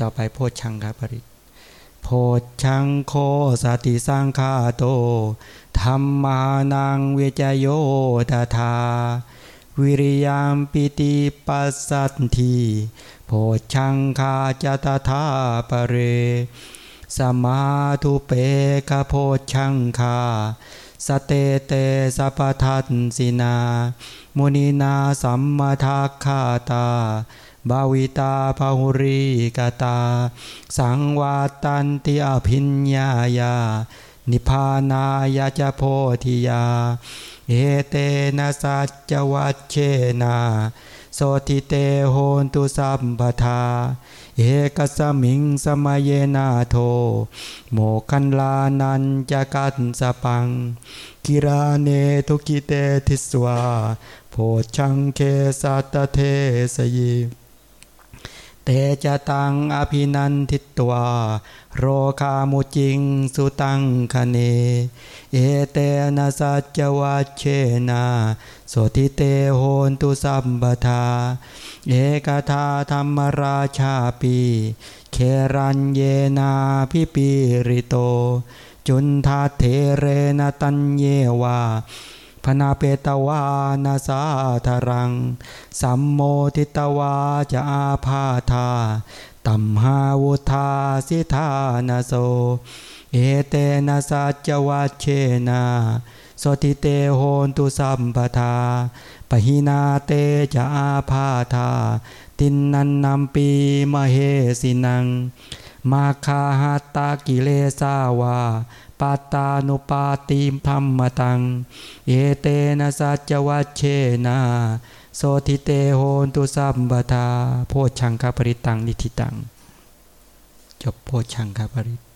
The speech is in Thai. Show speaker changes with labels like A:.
A: ต่อไปโพชฌังคปริตร โพชฌังโค สะติสังขาโตธัมมานัง วิจะโย ตะถาวิริยัมปีติปัสสัทธิ โพชฌังคา จะ ตะถาปะเร สะมาธุเปกขะโพชฌังคา สัตเตเตสัพพะทัสสินา มุนินาสัมมาทัคาตา บาวิตาภาหุริกตา สังวาตันติอภิญญายา นิพานายาจะโพธิยา เอเตนะสัจวัชเชนาโสติเตโหนตุสัมปทา เอกสมิงสมัยนาโท โมคันลานันจะกันสปัง คิลาเนทุกขิเตทิสวา โพชฌังเคสัตตะ เทสะยิ เต จะ ตัง อะภินันทิตวาโรคามุจจิงสุตังขะเณ เอเตนะสัจจะวัชเชนะ โสตถิเตโหตุสัพพะทา เอกะทาธัมมะราชาปิ เคลัญเญนาพิปิริโต จุนทาเทเรนตัญเยวา พนาเปตวานาสาธารัง สัมโมทิตวาจะอาพาธาตัมหาวุธาสิธานาโส เอเตนะสัจวัชเชนาสติเตโหนตุสัมปทาปหินาเตจะอาพาธาตินนันนำปีมเหสินัง มาคาหาตากิเลสาวาปาตานุปาติมธรรมตัง เอเตนะสัจวัชเชนาโสทิเตโหนตุสัมปทาโพชังคปริตังนิธิตัง จบโพชังคปริต